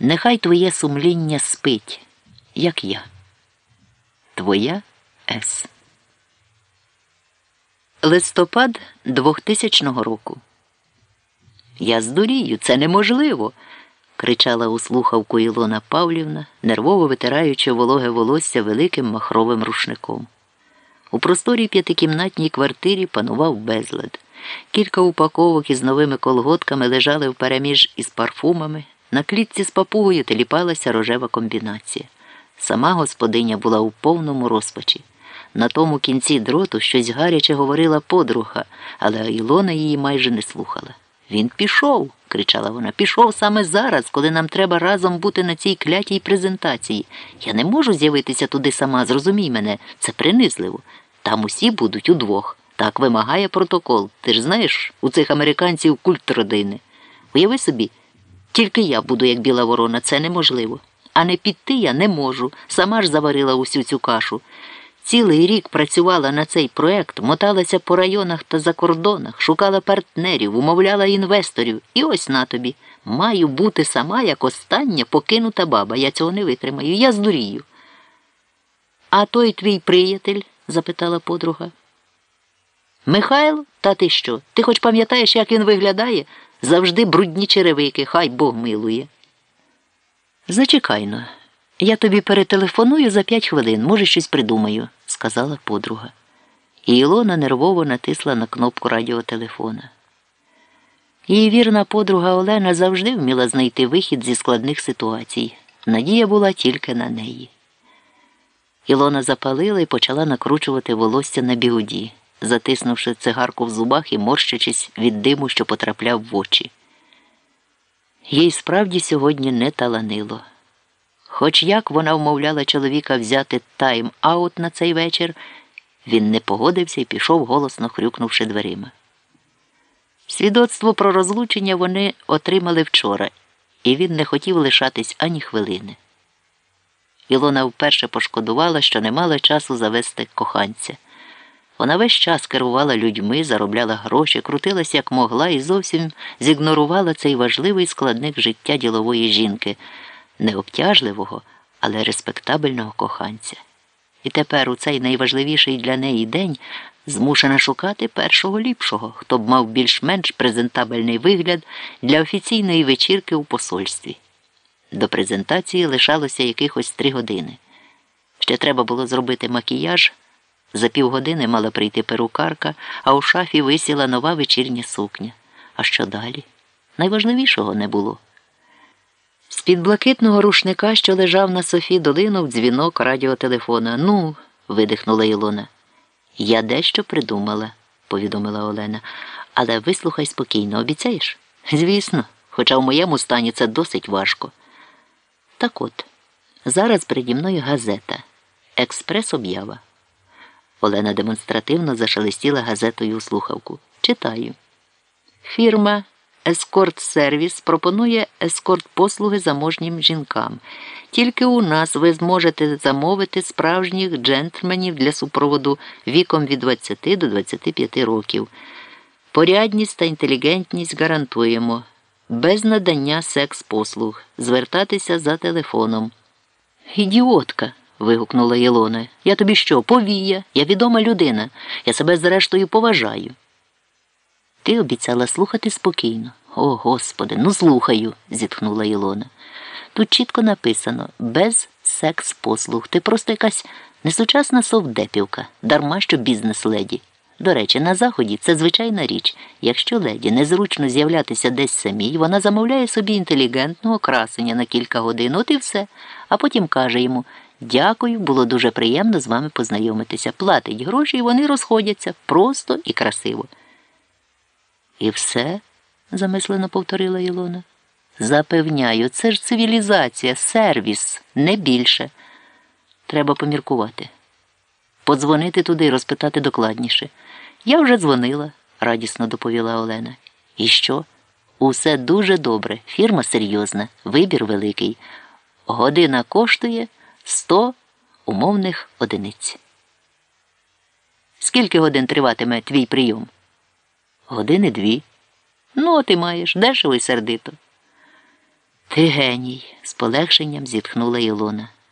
Нехай твоє сумління спить, як я. Твоя С. Листопад 2000 року. Я здурію, це неможливо. кричала у слухавку Ілона Павлівна, нервово витираючи вологе волосся великим махровим рушником. У просторій п'ятикімнатній квартирі панував безлад. Кілька упаковок із новими колготками лежали впереміж із парфумами. На клітці з папугою теліпалася рожева комбінація. Сама господиня була у повному розпачі. На тому кінці дроту щось гаряче говорила подруга, але Ілона її майже не слухала. Він пішов, кричала вона, пішов саме зараз, коли нам треба разом бути на цій клятій презентації. Я не можу з'явитися туди сама, зрозумій мене, це принизливо. Там усі будуть удвох. Так вимагає протокол. Ти ж знаєш, у цих американців культ родини. Уяви собі, тільки я буду, як біла ворона, це неможливо. А не піти я не можу. Сама ж заварила усю цю кашу. Цілий рік працювала на цей проект, моталася по районах та за кордонах, шукала партнерів, умовляла інвесторів. І ось на тобі. Маю бути сама як остання покинута баба. Я цього не витримаю. Я здурію. А той твій приятель? запитала подруга. Михайло, та ти що? Ти хоч пам'ятаєш, як він виглядає? Завжди брудні черевики, хай Бог милує. Зачекайно, я тобі перетелефоную за п'ять хвилин, може, щось придумаю, сказала подруга. І Ілона нервово натисла на кнопку радіотелефона. Її вірна подруга Олена завжди вміла знайти вихід зі складних ситуацій. Надія була тільки на неї. Ілона запалила і почала накручувати волосся на бігуді, затиснувши цигарку в зубах і морщачись від диму, що потрапляв в очі. Їй справді сьогодні не таланило. Хоч як вона вмовляла чоловіка взяти тайм-аут на цей вечір, він не погодився і пішов, голосно хрюкнувши дверима. Свідоцтво про розлучення вони отримали вчора, і він не хотів лишатись ані хвилини. Ілона вперше пошкодувала, що не мала часу завести коханця. Вона весь час керувала людьми, заробляла гроші, крутилася як могла і зовсім зігнорувала цей важливий складник життя ділової жінки, необтяжливого, але респектабельного коханця. І тепер у цей найважливіший для неї день змушена шукати першого ліпшого, хто б мав більш-менш презентабельний вигляд для офіційної вечірки у посольстві. До презентації лишалося якихось три години. Ще треба було зробити макіяж. За півгодини мала прийти перукарка, а у шафі висіла нова вечірня сукня. А що далі? Найважливішого не було. З під блакитного рушника, що лежав на Софі, долинув дзвінок радіотелефона. Ну, видихнула Ілона. Я дещо придумала, повідомила Олена. Але вислухай спокійно, обіцяєш? Звісно, хоча в моєму стані це досить важко. Так от, зараз переді мною газета, експрес-об'ява. Олена демонстративно зашелестіла газетою у слухавку. Читаю. Фірма Ескорт Сервіс пропонує ескорт послуги заможнім жінкам. Тільки у нас ви зможете замовити справжніх джентльменів для супроводу віком від 20 до 25 років. Порядність та інтелігентність гарантуємо. Без надання секс-послуг. Звертатися за телефоном. Ідіотка вигукнула Єлона. Я тобі що, повія? Я відома людина. Я себе зрештою поважаю. Ти обіцяла слухати спокійно. О, Господи, ну слухаю, зітхнула Ілона. Тут чітко написано без секс-послуг. Ти просто якась несучасна совдепівка, дарма що бізнес-леді. До речі, на заході це звичайна річ. Якщо леді незручно з'являтися десь самій, вона замовляє собі інтелігентного красення на кілька годин, от і все, а потім каже йому Дякую, було дуже приємно з вами познайомитися. Платить гроші, і вони розходяться просто і красиво. І все? замислено повторила Ілона. Запевняю, це ж цивілізація, сервіс, не більше. Треба поміркувати. Подзвонити туди, розпитати докладніше. Я вже дзвонила, радісно доповіла Олена. І що? Усе дуже добре. Фірма серйозна, вибір великий. Година коштує. Сто умовних одиниць. Скільки годин триватиме твій прийом? Години дві. Ну, ти маєш дешево й сердито. Ти геній, з полегшенням зітхнула Ілона.